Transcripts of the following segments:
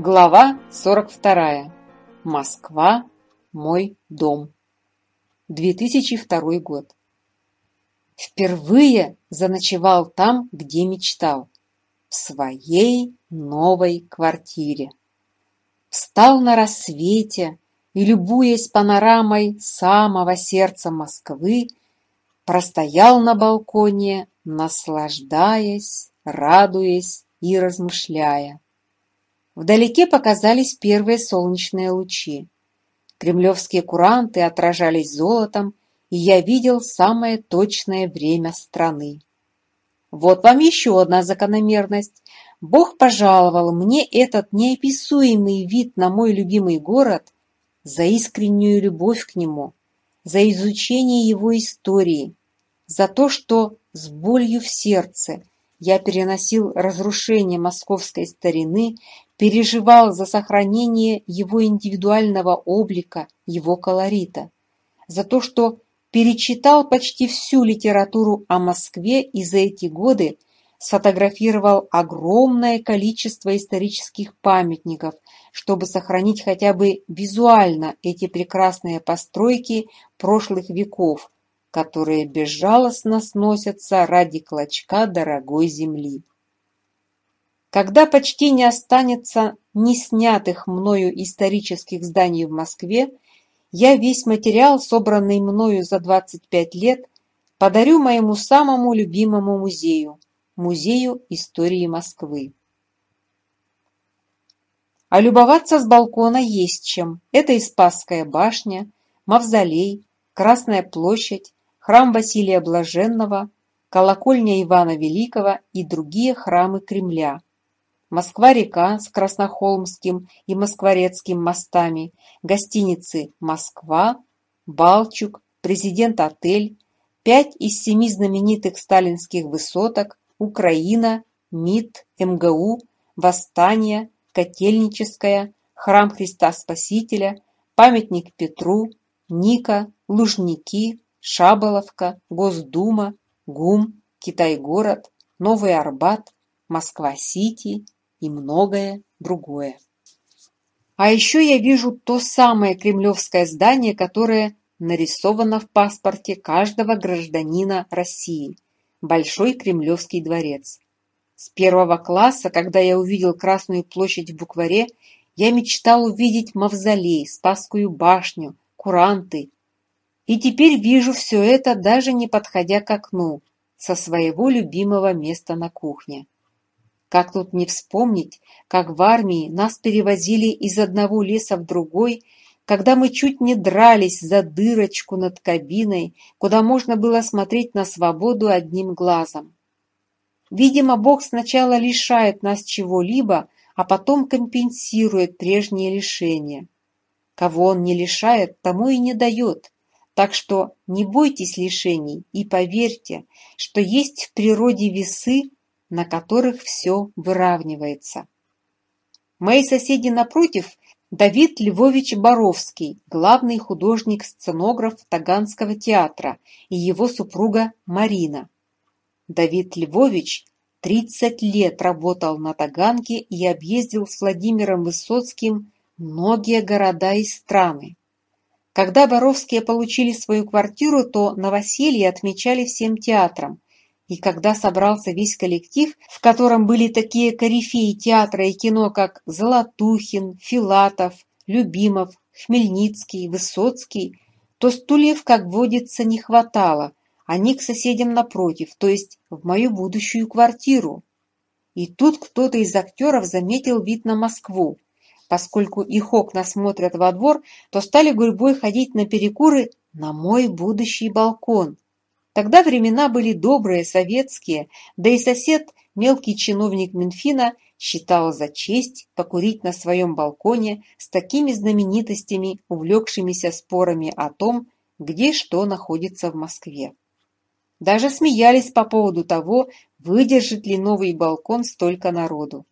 Глава 42. Москва. Мой дом. 2002 год. Впервые заночевал там, где мечтал. В своей новой квартире. Встал на рассвете и, любуясь панорамой самого сердца Москвы, простоял на балконе, наслаждаясь, радуясь и размышляя Вдалеке показались первые солнечные лучи. Кремлевские куранты отражались золотом, и я видел самое точное время страны. Вот вам еще одна закономерность. Бог пожаловал мне этот неописуемый вид на мой любимый город за искреннюю любовь к нему, за изучение его истории, за то, что с болью в сердце я переносил разрушение московской старины, переживал за сохранение его индивидуального облика, его колорита, за то, что перечитал почти всю литературу о Москве и за эти годы сфотографировал огромное количество исторических памятников, чтобы сохранить хотя бы визуально эти прекрасные постройки прошлых веков, которые безжалостно сносятся ради клочка дорогой земли. Когда почти не останется неснятых мною исторических зданий в Москве, я весь материал, собранный мною за 25 лет, подарю моему самому любимому музею – Музею истории Москвы. А любоваться с балкона есть чем. Это и Спасская башня, мавзолей, Красная площадь, храм Василия Блаженного, колокольня Ивана Великого и другие храмы Кремля – Москва-река с краснохолмским и москворецким мостами, гостиницы «Москва», «Балчук», «Президент-отель», пять из семи знаменитых сталинских высоток, Украина, МИД, «Эм МГУ, Восстание, Котельническая, Храм Христа Спасителя, памятник Петру, Ника, Лужники, Шаболовка, Госдума, ГУМ, Китай-город, Новый Арбат, Москва-Сити, и многое другое. А еще я вижу то самое кремлевское здание, которое нарисовано в паспорте каждого гражданина России – Большой Кремлевский дворец. С первого класса, когда я увидел Красную площадь в букваре, я мечтал увидеть мавзолей, Спасскую башню, куранты. И теперь вижу все это, даже не подходя к окну, со своего любимого места на кухне. Как тут не вспомнить, как в армии нас перевозили из одного леса в другой, когда мы чуть не дрались за дырочку над кабиной, куда можно было смотреть на свободу одним глазом. Видимо, Бог сначала лишает нас чего-либо, а потом компенсирует прежние лишения. Кого он не лишает, тому и не дает. Так что не бойтесь лишений и поверьте, что есть в природе весы, на которых все выравнивается. Мои соседи напротив – Давид Львович Боровский, главный художник-сценограф Таганского театра, и его супруга Марина. Давид Львович 30 лет работал на Таганке и объездил с Владимиром Высоцким многие города и страны. Когда Боровские получили свою квартиру, то новоселье отмечали всем театром, и когда собрался весь коллектив, в котором были такие корифеи театра и кино, как Золотухин, Филатов, Любимов, Хмельницкий, Высоцкий, то стульев, как водится, не хватало. Они к соседям напротив, то есть в мою будущую квартиру. И тут кто-то из актеров заметил вид на Москву. Поскольку их окна смотрят во двор, то стали гурьбой ходить на перекуры на мой будущий балкон – Тогда времена были добрые, советские, да и сосед, мелкий чиновник Минфина, считал за честь покурить на своем балконе с такими знаменитостями, увлекшимися спорами о том, где что находится в Москве. Даже смеялись по поводу того, выдержит ли новый балкон столько народу.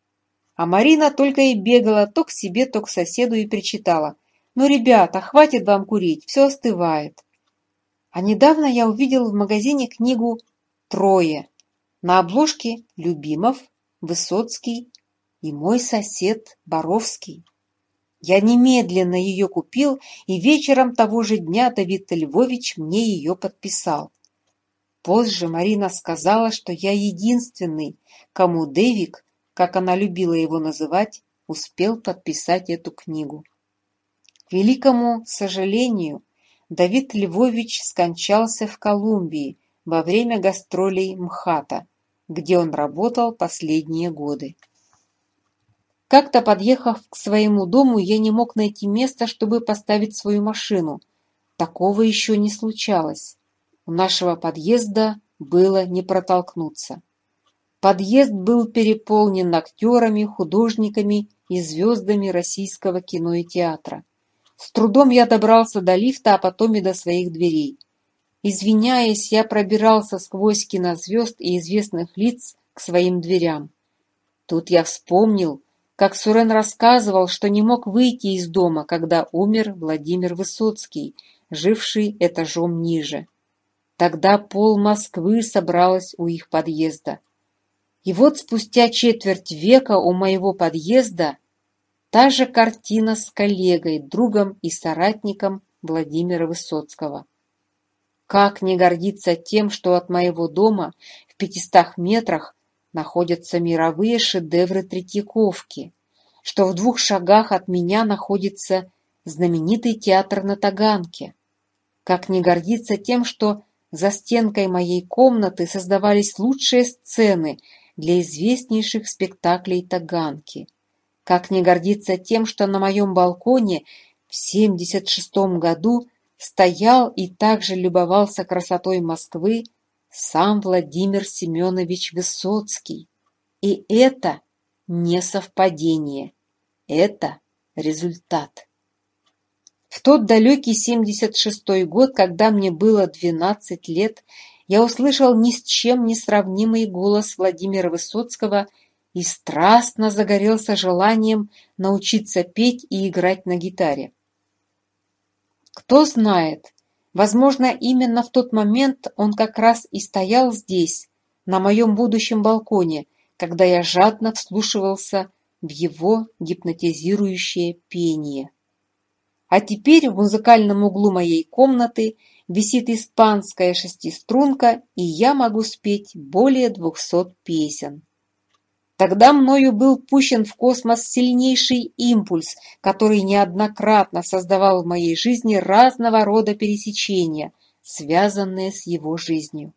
А Марина только и бегала то к себе, то к соседу и причитала. «Ну, ребята, хватит вам курить, все остывает» а недавно я увидел в магазине книгу «Трое». На обложке Любимов, Высоцкий и мой сосед Боровский. Я немедленно ее купил, и вечером того же дня Давид Львович мне ее подписал. Позже Марина сказала, что я единственный, кому Дэвик, как она любила его называть, успел подписать эту книгу. К великому сожалению, Давид Львович скончался в Колумбии во время гастролей МХАТа, где он работал последние годы. Как-то подъехав к своему дому, я не мог найти места, чтобы поставить свою машину. Такого еще не случалось. У нашего подъезда было не протолкнуться. Подъезд был переполнен актерами, художниками и звездами российского кино и театра. С трудом я добрался до лифта, а потом и до своих дверей. Извиняясь, я пробирался сквозь кинозвезд и известных лиц к своим дверям. Тут я вспомнил, как Сурен рассказывал, что не мог выйти из дома, когда умер Владимир Высоцкий, живший этажом ниже. Тогда пол Москвы собралось у их подъезда. И вот спустя четверть века у моего подъезда Та же картина с коллегой, другом и соратником Владимира Высоцкого. Как не гордиться тем, что от моего дома в пятистах метрах находятся мировые шедевры Третьяковки, что в двух шагах от меня находится знаменитый театр на Таганке. Как не гордиться тем, что за стенкой моей комнаты создавались лучшие сцены для известнейших спектаклей Таганки – как не гордиться тем, что на моем балконе в 76-м году стоял и также любовался красотой Москвы сам Владимир Семенович Высоцкий. И это не совпадение, это результат. В тот далекий 76-й год, когда мне было 12 лет, я услышал ни с чем не сравнимый голос Владимира Высоцкого – и страстно загорелся желанием научиться петь и играть на гитаре. Кто знает, возможно, именно в тот момент он как раз и стоял здесь, на моем будущем балконе, когда я жадно вслушивался в его гипнотизирующее пение. А теперь в музыкальном углу моей комнаты висит испанская шестиструнка, и я могу спеть более двухсот песен. Тогда мною был пущен в космос сильнейший импульс, который неоднократно создавал в моей жизни разного рода пересечения, связанные с его жизнью.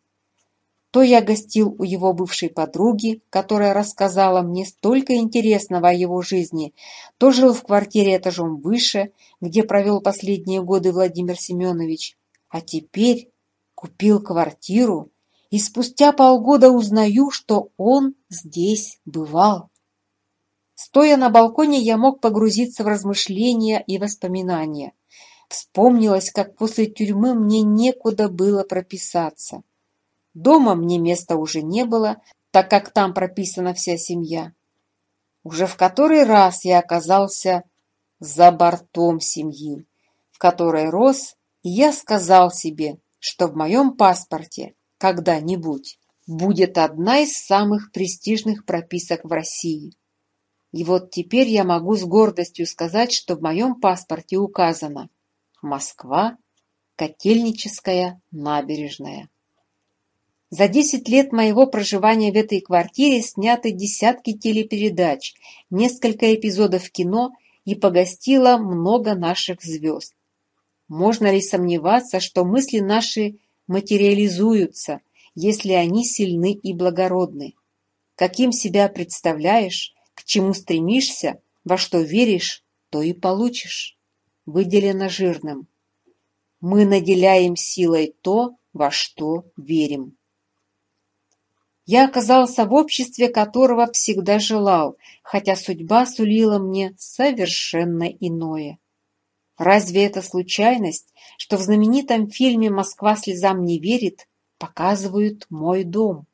То я гостил у его бывшей подруги, которая рассказала мне столько интересного о его жизни, то жил в квартире этажом выше, где провел последние годы Владимир Семенович, а теперь купил квартиру, и спустя полгода узнаю, что он здесь бывал. Стоя на балконе, я мог погрузиться в размышления и воспоминания. Вспомнилось, как после тюрьмы мне некуда было прописаться. Дома мне места уже не было, так как там прописана вся семья. Уже в который раз я оказался за бортом семьи, в которой рос, и я сказал себе, что в моем паспорте когда-нибудь будет одна из самых престижных прописок в России. И вот теперь я могу с гордостью сказать, что в моем паспорте указано «Москва, Котельническая набережная». За 10 лет моего проживания в этой квартире сняты десятки телепередач, несколько эпизодов кино и погостило много наших звезд. Можно ли сомневаться, что мысли наши – материализуются, если они сильны и благородны. Каким себя представляешь, к чему стремишься, во что веришь, то и получишь. Выделено жирным. Мы наделяем силой то, во что верим. Я оказался в обществе, которого всегда желал, хотя судьба сулила мне совершенно иное. Разве это случайность, что в знаменитом фильме «Москва слезам не верит» показывают мой дом?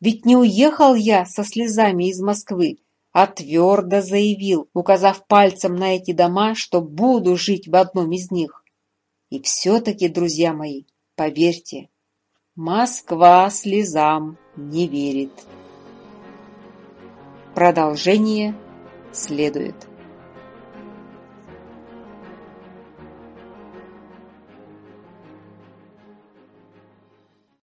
Ведь не уехал я со слезами из Москвы, а твердо заявил, указав пальцем на эти дома, что буду жить в одном из них. И все-таки, друзья мои, поверьте, Москва слезам не верит. Продолжение следует.